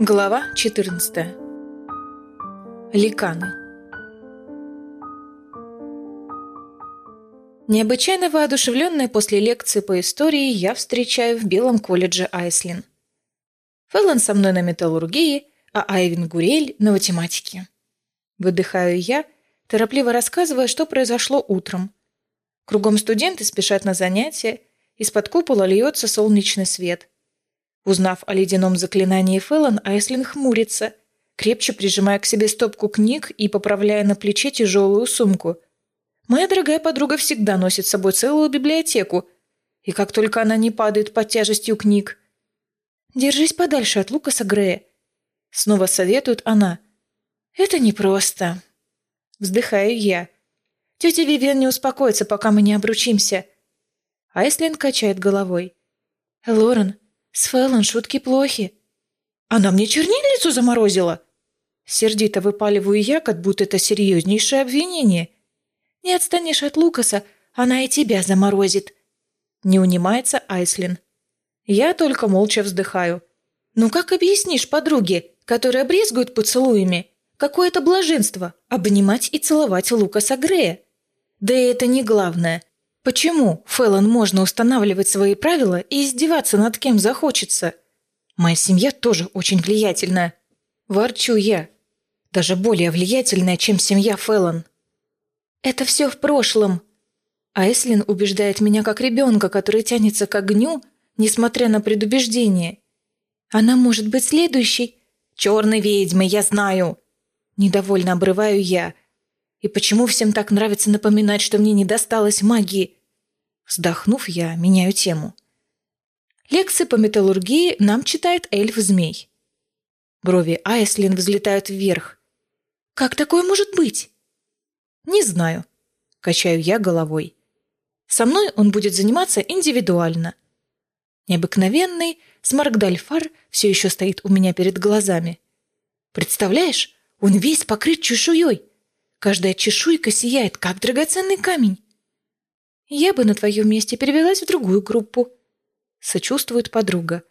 Глава 14. Ликаны. Необычайно воодушевленная после лекции по истории я встречаю в Белом колледже Айслин. Фэллон со мной на металлургии, а Айвин Гурель на математике. Выдыхаю я, торопливо рассказывая, что произошло утром. Кругом студенты спешат на занятия, из-под купола льется солнечный свет – Узнав о ледяном заклинании Фэллон, Айслин хмурится, крепче прижимая к себе стопку книг и поправляя на плече тяжелую сумку. Моя дорогая подруга всегда носит с собой целую библиотеку, и как только она не падает под тяжестью книг. «Держись подальше от Лукаса Грея», — снова советует она. «Это непросто». Вздыхаю я. Тетя Вивиан не успокоится, пока мы не обручимся. Айслин качает головой. «Лорен, с Фэллон шутки плохи. Она мне чернильницу заморозила. Сердито выпаливаю я, как будто это серьезнейшее обвинение. Не отстанешь от Лукаса, она и тебя заморозит. Не унимается Айслин. Я только молча вздыхаю. Ну как объяснишь подруге, которая брезгует поцелуями? Какое это блаженство – обнимать и целовать Лукаса Грея? Да и это не главное. Почему, Фэллон, можно устанавливать свои правила и издеваться над кем захочется? Моя семья тоже очень влиятельная. Ворчу я. Даже более влиятельная, чем семья Фэллон. Это все в прошлом. Айслин убеждает меня как ребенка, который тянется к огню, несмотря на предубеждение. Она может быть следующей. Черной ведьмой, я знаю. Недовольно обрываю я. И почему всем так нравится напоминать, что мне не досталось магии? Вздохнув, я меняю тему. Лекции по металлургии нам читает эльф-змей. Брови Айслин взлетают вверх. «Как такое может быть?» «Не знаю», — качаю я головой. «Со мной он будет заниматься индивидуально». Необыкновенный Смаргдальфар все еще стоит у меня перед глазами. «Представляешь, он весь покрыт чешуей. Каждая чешуйка сияет, как драгоценный камень. Я бы на твоем месте перевелась в другую группу. Сочувствует подруга.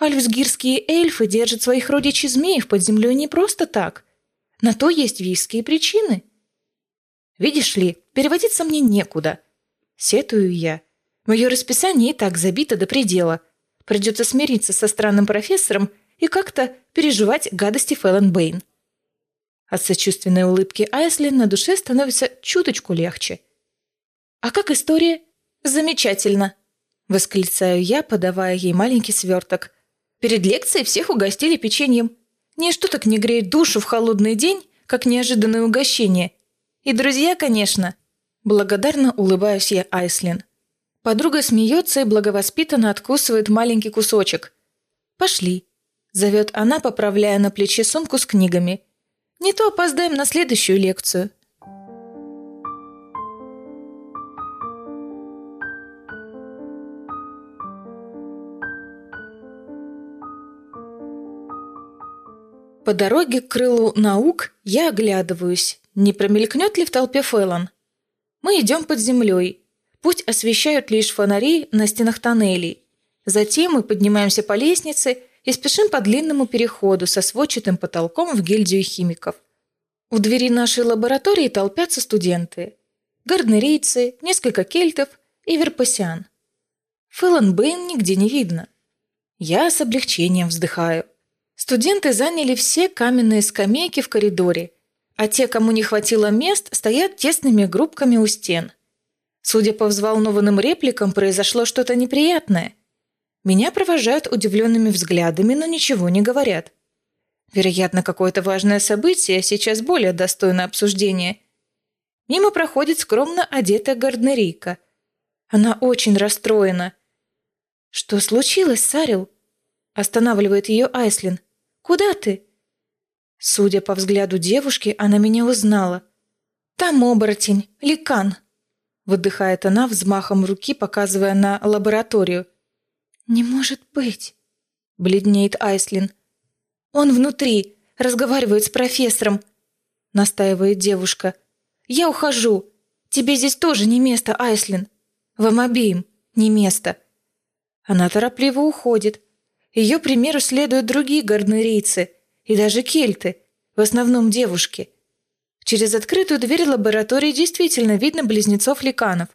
Альфсгирские эльфы держат своих родичей змеев под землей не просто так. На то есть веские причины. Видишь ли, переводиться мне некуда. Сетую я. Мое расписание и так забито до предела. Придется смириться со странным профессором и как-то переживать гадости Фэллон Бэйн. От сочувственной улыбки Айслин на душе становится чуточку легче. «А как история?» «Замечательно!» — восклицаю я, подавая ей маленький сверток. Перед лекцией всех угостили печеньем. Ничто так не греет душу в холодный день, как неожиданное угощение. И друзья, конечно. Благодарно улыбаюсь я Айслин. Подруга смеется и благовоспитанно откусывает маленький кусочек. «Пошли», — зовет она, поправляя на плече сумку с книгами. Не то опоздаем на следующую лекцию. По дороге к крылу наук я оглядываюсь, не промелькнет ли в толпе Фэллон. Мы идем под землей. Путь освещают лишь фонари на стенах тоннелей. Затем мы поднимаемся по лестнице и спешим по длинному переходу со сводчатым потолком в гильдию химиков. У двери нашей лаборатории толпятся студенты. Гарднерийцы, несколько кельтов и верпасиан. Фэллон Бэйн нигде не видно. Я с облегчением вздыхаю. Студенты заняли все каменные скамейки в коридоре, а те, кому не хватило мест, стоят тесными группками у стен. Судя по взволнованным репликам, произошло что-то неприятное – меня провожают удивленными взглядами, но ничего не говорят. Вероятно, какое-то важное событие сейчас более достойно обсуждения. Мимо проходит скромно одетая гарднерийка. Она очень расстроена. «Что случилось, Сарил?» Останавливает ее Айслин. «Куда ты?» Судя по взгляду девушки, она меня узнала. «Там оборотень, ликан!» Выдыхает она взмахом руки, показывая на лабораторию. «Не может быть!» — бледнеет Айслин. «Он внутри, разговаривает с профессором», — настаивает девушка. «Я ухожу. Тебе здесь тоже не место, Айслин. Вам обеим не место». Она торопливо уходит. Ее примеру следуют другие гарнерийцы и даже кельты, в основном девушки. Через открытую дверь лаборатории действительно видно близнецов ликанов.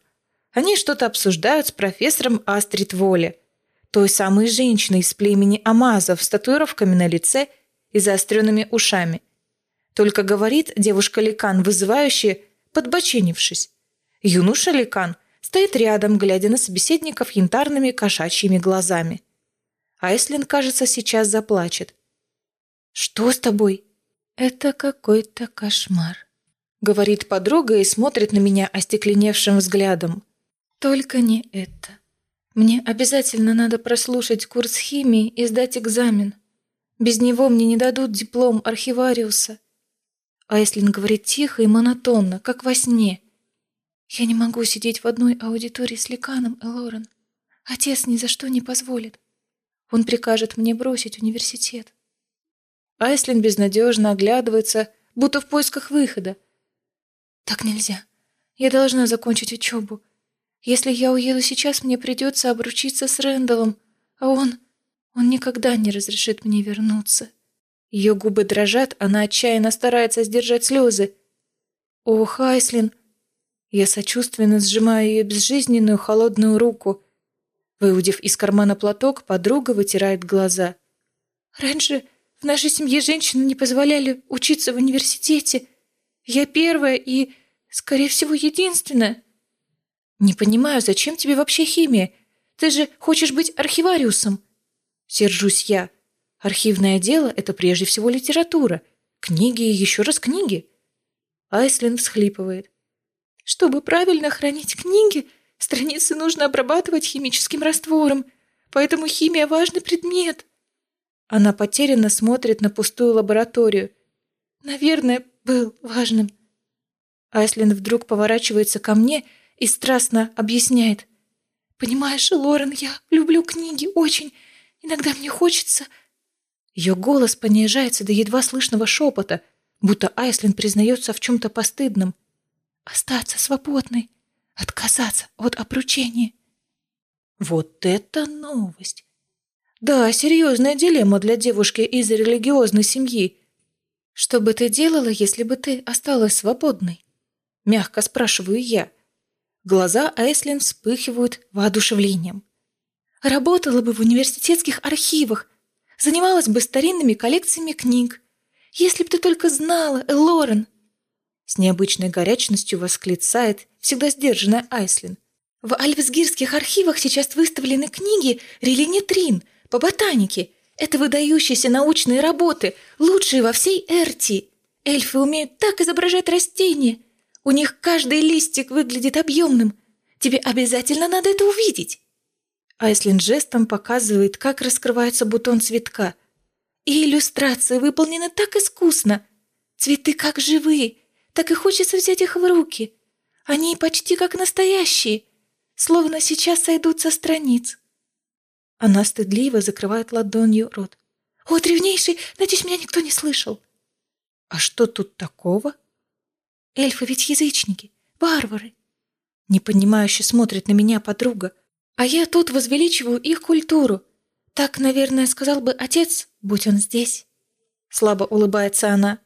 Они что-то обсуждают с профессором Астрид Воле, той самой женщиной из племени Амазов с татуировками на лице и заостренными ушами. Только говорит девушка-ликан, вызывающая, подбоченившись. Юноша-ликан стоит рядом, глядя на собеседников янтарными кошачьими глазами. Айслин, кажется, сейчас заплачет. «Что с тобой?» «Это какой-то кошмар», — говорит подруга и смотрит на меня остекленевшим взглядом. «Только не это. Мне обязательно надо прослушать курс химии и сдать экзамен. Без него мне не дадут диплом архивариуса». Айслин говорит тихо и монотонно, как во сне. «Я не могу сидеть в одной аудитории с Ликаном, Элорен. Отец ни за что не позволит. Он прикажет мне бросить университет. Айслин безнадежно оглядывается, будто в поисках выхода. «Так нельзя. Я должна закончить учебу. Если я уеду сейчас, мне придется обручиться с Рэндаллом, а он... он никогда не разрешит мне вернуться». Ее губы дрожат, она отчаянно старается сдержать слезы. «Ох, Айслин!» Я сочувственно сжимаю ее безжизненную холодную руку. Выудив из кармана платок, подруга вытирает глаза. «Раньше в нашей семье женщины не позволяли учиться в университете. Я первая и, скорее всего, единственная. Не понимаю, зачем тебе вообще химия? Ты же хочешь быть архивариусом. Сержусь я. Архивное дело — это прежде всего литература. Книги и еще раз книги. Айслин всхлипывает. Чтобы правильно хранить книги, страницы нужно обрабатывать химическим раствором, поэтому химия — важный предмет. Она потерянно смотрит на пустую лабораторию. Наверное, был важным. Айслин вдруг поворачивается ко мне и страстно объясняет. «Понимаешь, Лорен, я люблю книги очень. Иногда мне хочется...» Ее голос понижается до едва слышного шепота, будто Айслин признается в чем-то постыдном. «Остаться свободной, отказаться от обручения». Вот это новость! Да, серьезная дилемма для девушки из религиозной семьи. Что бы ты делала, если бы ты осталась свободной? Мягко спрашиваю я. Глаза Айслин вспыхивают воодушевлением. Работала бы в университетских архивах, занималась бы старинными коллекциями книг. Если б ты только знала, Элорен!» С необычной горячностью восклицает всегда сдержанная Айслин. «В Альвсгирских архивах сейчас выставлены книги Релини Трин — по ботанике. Это выдающиеся научные работы, лучшие во всей Эрти. Эльфы умеют так изображать растения. У них каждый листик выглядит объемным. Тебе обязательно надо это увидеть. Айслин жестом показывает, как раскрывается бутон цветка. И иллюстрации выполнены так искусно. Цветы как живые, так и хочется взять их в руки. Они почти как настоящие, словно сейчас сойдут со страниц. Она стыдливо закрывает ладонью рот. «О, древнейший! Надеюсь, меня никто не слышал!» «А что тут такого?» «Эльфы ведь язычники, варвары!» Непонимающе смотрит на меня подруга. «А я тут возвеличиваю их культуру. Так, наверное, сказал бы отец, будь он здесь!» Слабо улыбается она.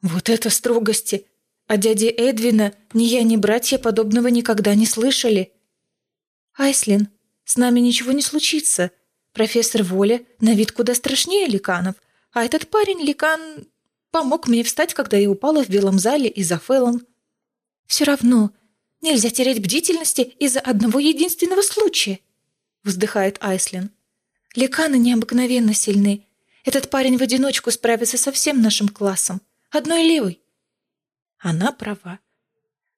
«Вот это строгости! А дяди Эдвина ни я, ни братья подобного никогда не слышали!» «Айслин, с нами ничего не случится. Профессор Воля на вид куда страшнее Ликанов, а этот парень Ликан помог мне встать, когда я упала в белом зале из-за Фэллон. Все равно нельзя терять бдительности из-за одного единственного случая, вздыхает Айслин. Ликаны необыкновенно сильны. Этот парень в одиночку справится со всем нашим классом. Одной левой. Она права.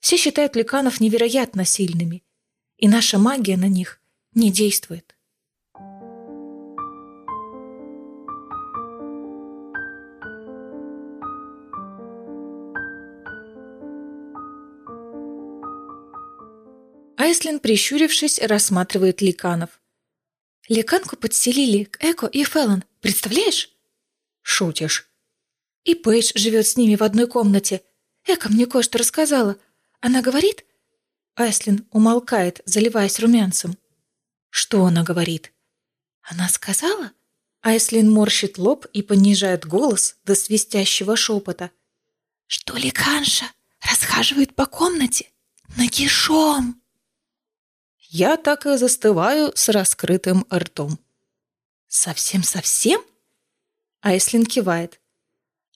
Все считают ликанов невероятно сильными. И наша магия на них не действует. Айслин, прищурившись, рассматривает ликанов. Ликанку подселили к Эко и Феллон, представляешь? Шутишь. И Пейдж живет с ними в одной комнате. Эко мне кое-что рассказала. Она говорит... Айслин умолкает, заливаясь румянцем. Что она говорит? Она сказала, Айслин морщит лоб и понижает голос до свистящего шепота. «Что ликанша расхаживает по комнате нагишом?» Я так и застываю с раскрытым ртом. «Совсем-совсем?» Айслин кивает.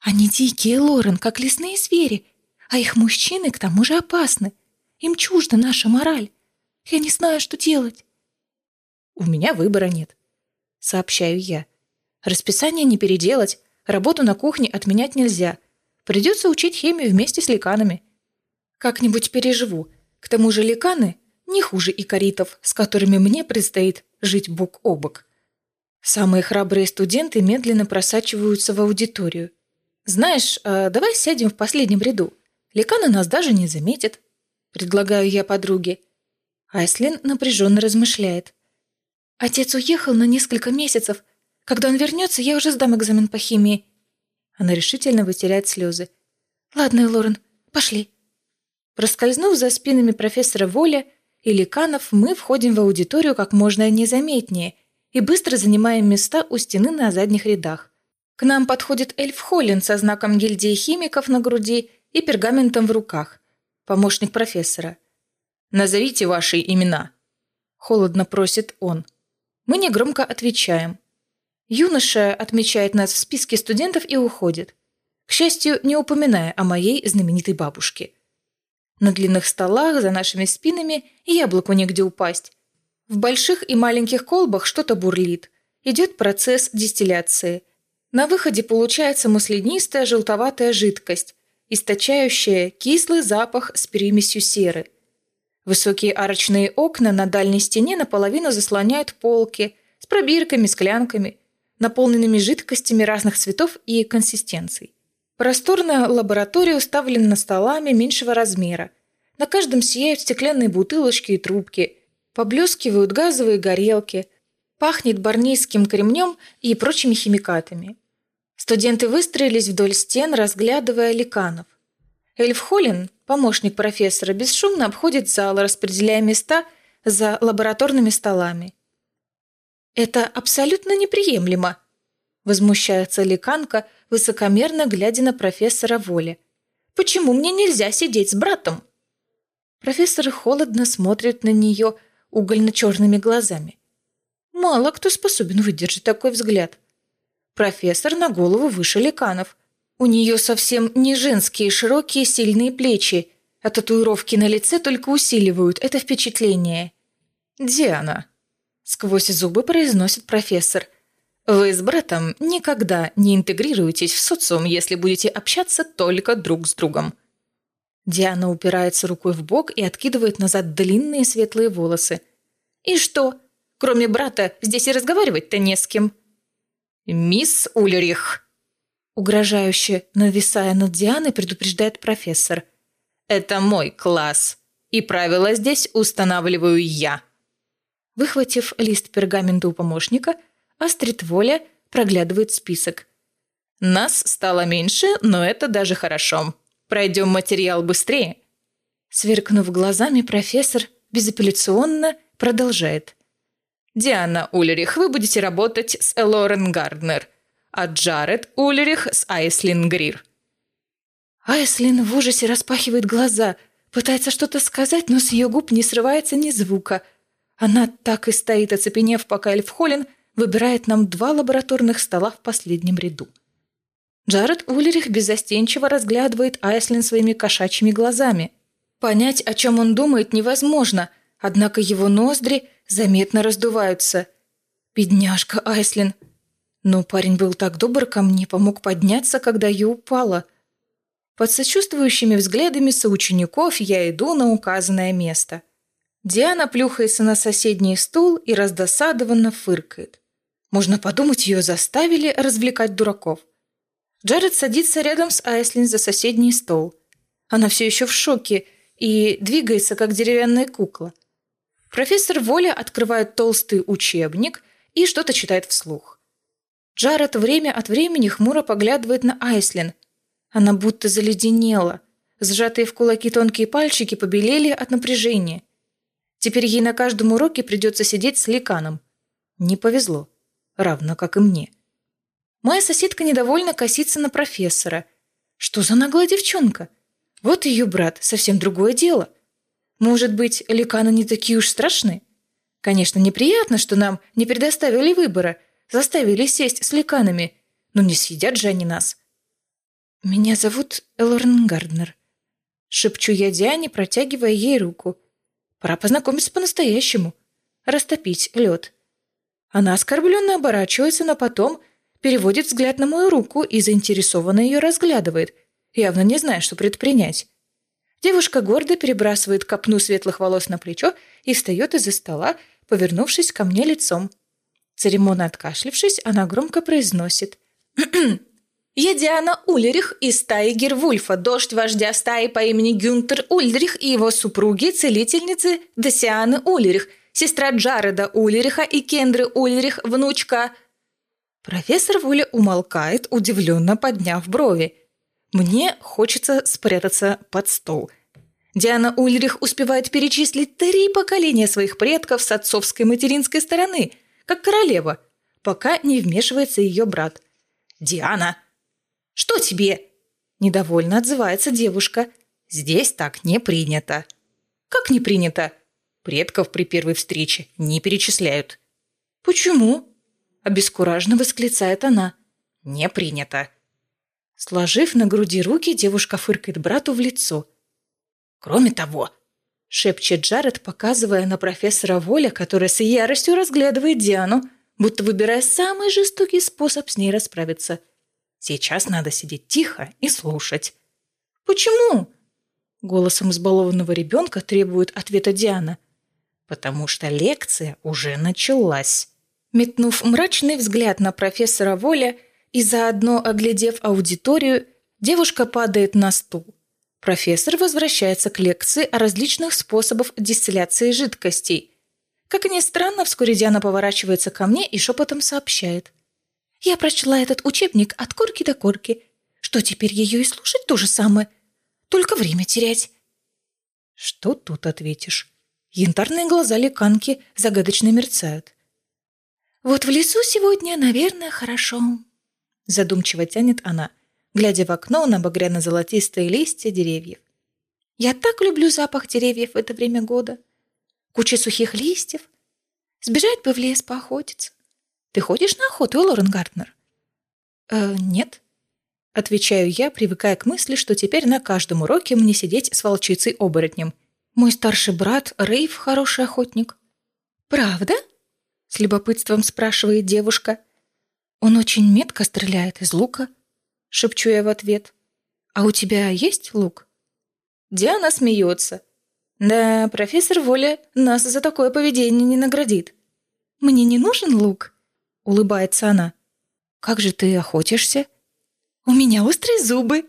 «Они дикие, Лорен, как лесные звери, а их мужчины к тому же опасны. Им чужда наша мораль. Я не знаю, что делать». «У меня выбора нет», — сообщаю я. «Расписание не переделать, работу на кухне отменять нельзя. Придется учить химию вместе с ликанами. Как-нибудь переживу. К тому же ликаны не хуже икоритов, с которыми мне предстоит жить бок о бок. Самые храбрые студенты медленно просачиваются в аудиторию. «Знаешь, а давай сядем в последнем ряду. Ликаны нас даже не заметят», — предлагаю я подруге. Айслин напряженно размышляет. «Отец уехал на несколько месяцев. Когда он вернется, я уже сдам экзамен по химии». Она решительно вытирает слезы. «Ладно, Лорен, пошли». Проскользнув за спинами профессора Воля, и ликанов мы входим в аудиторию как можно незаметнее и быстро занимаем места у стены на задних рядах. К нам подходит эльф Холлин со знаком гильдии химиков на груди и пергаментом в руках. Помощник профессора. «Назовите ваши имена», — холодно просит он. Мы негромко отвечаем. Юноша отмечает нас в списке студентов и уходит. К счастью, не упоминая о моей знаменитой бабушке — на длинных столах за нашими спинами яблоку негде упасть. В больших и маленьких колбах что-то бурлит. Идет процесс дистилляции. На выходе получается маслянистая желтоватая жидкость, источающая кислый запах с примесью серы. Высокие арочные окна на дальней стене наполовину заслоняют полки с пробирками, склянками, наполненными жидкостями разных цветов и консистенций. Просторная лаборатория уставлена столами меньшего размера. На каждом сияют стеклянные бутылочки и трубки. Поблескивают газовые горелки. Пахнет барнийским кремнем и прочими химикатами. Студенты выстроились вдоль стен, разглядывая ликанов. Эльф Холлин, помощник профессора, бесшумно обходит зал, распределяя места за лабораторными столами. «Это абсолютно неприемлемо», — возмущается ликанка — высокомерно глядя на профессора Воли. «Почему мне нельзя сидеть с братом?» Профессор холодно смотрит на нее угольно-черными глазами. Мало кто способен выдержать такой взгляд. Профессор на голову выше ликанов. У нее совсем не женские широкие сильные плечи, а татуировки на лице только усиливают это впечатление. «Диана», — сквозь зубы произносит профессор — вы с братом никогда не интегрируетесь в социум, если будете общаться только друг с другом. Диана упирается рукой в бок и откидывает назад длинные светлые волосы. «И что? Кроме брата, здесь и разговаривать-то не с кем». «Мисс Ульрих», угрожающе нависая над Дианой, предупреждает профессор. «Это мой класс, и правила здесь устанавливаю я». Выхватив лист пергамента у помощника, Астрид Воля проглядывает список. «Нас стало меньше, но это даже хорошо. Пройдем материал быстрее». Сверкнув глазами, профессор безапелляционно продолжает. «Диана Улерих, вы будете работать с Элорен Гарднер, а Джаред Улерих с Айслин Грир». Айслин в ужасе распахивает глаза, пытается что-то сказать, но с ее губ не срывается ни звука. Она так и стоит, оцепенев, пока Эльф Холлин выбирает нам два лабораторных стола в последнем ряду. Джаред Ульрих беззастенчиво разглядывает Айслин своими кошачьими глазами. Понять, о чем он думает, невозможно, однако его ноздри заметно раздуваются. «Бедняжка Айслин!» Но парень был так добр ко мне, помог подняться, когда я упала. Под сочувствующими взглядами соучеников я иду на указанное место. Диана плюхается на соседний стул и раздосадованно фыркает. Можно подумать, ее заставили развлекать дураков. Джаред садится рядом с Айслин за соседний стол. Она все еще в шоке и двигается, как деревянная кукла. Профессор Воля открывает толстый учебник и что-то читает вслух. Джаред время от времени хмуро поглядывает на Айслин. Она будто заледенела. Сжатые в кулаки тонкие пальчики побелели от напряжения. Теперь ей на каждом уроке придется сидеть с ликаном. Не повезло равно как и мне. Моя соседка недовольно косится на профессора. Что за наглая девчонка? Вот ее брат, совсем другое дело. Может быть, ликаны не такие уж страшные? Конечно, неприятно, что нам не предоставили выбора, заставили сесть с ликанами, но не съедят же они нас. «Меня зовут Элорн Гарднер», — шепчу я Диане, протягивая ей руку. «Пора познакомиться по-настоящему, растопить лед». Она оскорбленно оборачивается, но потом переводит взгляд на мою руку и заинтересованно ее разглядывает, явно не зная, что предпринять. Девушка гордо перебрасывает копну светлых волос на плечо и встает из-за стола, повернувшись ко мне лицом. Церемонно откашлившись, она громко произносит. «Я Диана Ульрих из стаи Гервульфа, дождь вождя стаи по имени Гюнтер Ульрих и его супруги, целительницы Десианы Ульрих, сестра Джареда Ульриха и Кендры Ульрих, внучка...» Профессор Вуля умолкает, удивленно подняв брови. Мне хочется спрятаться под стол. Диана Ульрих успевает перечислить три поколения своих предков с отцовской материнской стороны, как королева, пока не вмешивается ее брат. «Диана!» «Что тебе?» – недовольно отзывается девушка. «Здесь так не принято». «Как не принято?» Предков при первой встрече не перечисляют. «Почему?» – обескураженно восклицает она. «Не принято». Сложив на груди руки, девушка фыркает брату в лицо. «Кроме того», — шепчет Джаред, показывая на профессора Воля, которая с яростью разглядывает Диану, будто выбирая самый жестокий способ с ней расправиться. «Сейчас надо сидеть тихо и слушать». «Почему?» — голосом избалованного ребенка требует ответа Диана. «Потому что лекция уже началась». Метнув мрачный взгляд на профессора Воля, и заодно оглядев аудиторию, девушка падает на стул. Профессор возвращается к лекции о различных способах дистилляции жидкостей. Как ни странно, вскоре Диана поворачивается ко мне и шепотом сообщает. «Я прочла этот учебник от корки до корки. Что теперь ее и слушать то же самое? Только время терять». Что тут ответишь? Янтарные глаза леканки загадочно мерцают. «Вот в лесу сегодня, наверное, хорошо», Задумчиво тянет она, глядя в окно на багряно-золотистые листья деревьев. «Я так люблю запах деревьев в это время года. Куча сухих листьев. Сбежать бы в лес поохотиться. Ты ходишь на охоту, Лорен Гартнер?» «Э, нет», — отвечаю я, привыкая к мысли, что теперь на каждом уроке мне сидеть с волчицей-оборотнем. Мой старший брат Рейв хороший охотник. «Правда?» — с любопытством спрашивает девушка. «Он очень метко стреляет из лука», — шепчу я в ответ. «А у тебя есть лук?» Диана смеется. «Да, профессор Воля нас за такое поведение не наградит». «Мне не нужен лук?» — улыбается она. «Как же ты охотишься?» «У меня острые зубы!»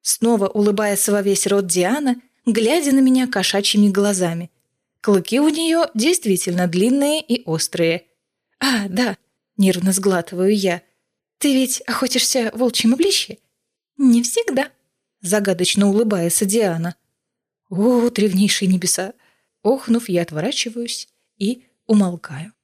Снова улыбается во весь рот Диана, глядя на меня кошачьими глазами. Клыки у нее действительно длинные и острые. «А, да, Нервно сглатываю я. «Ты ведь охотишься в волчьем обличье?» «Не всегда», — загадочно улыбается Диана. «О, древнейшие небеса!» Охнув, я отворачиваюсь и умолкаю.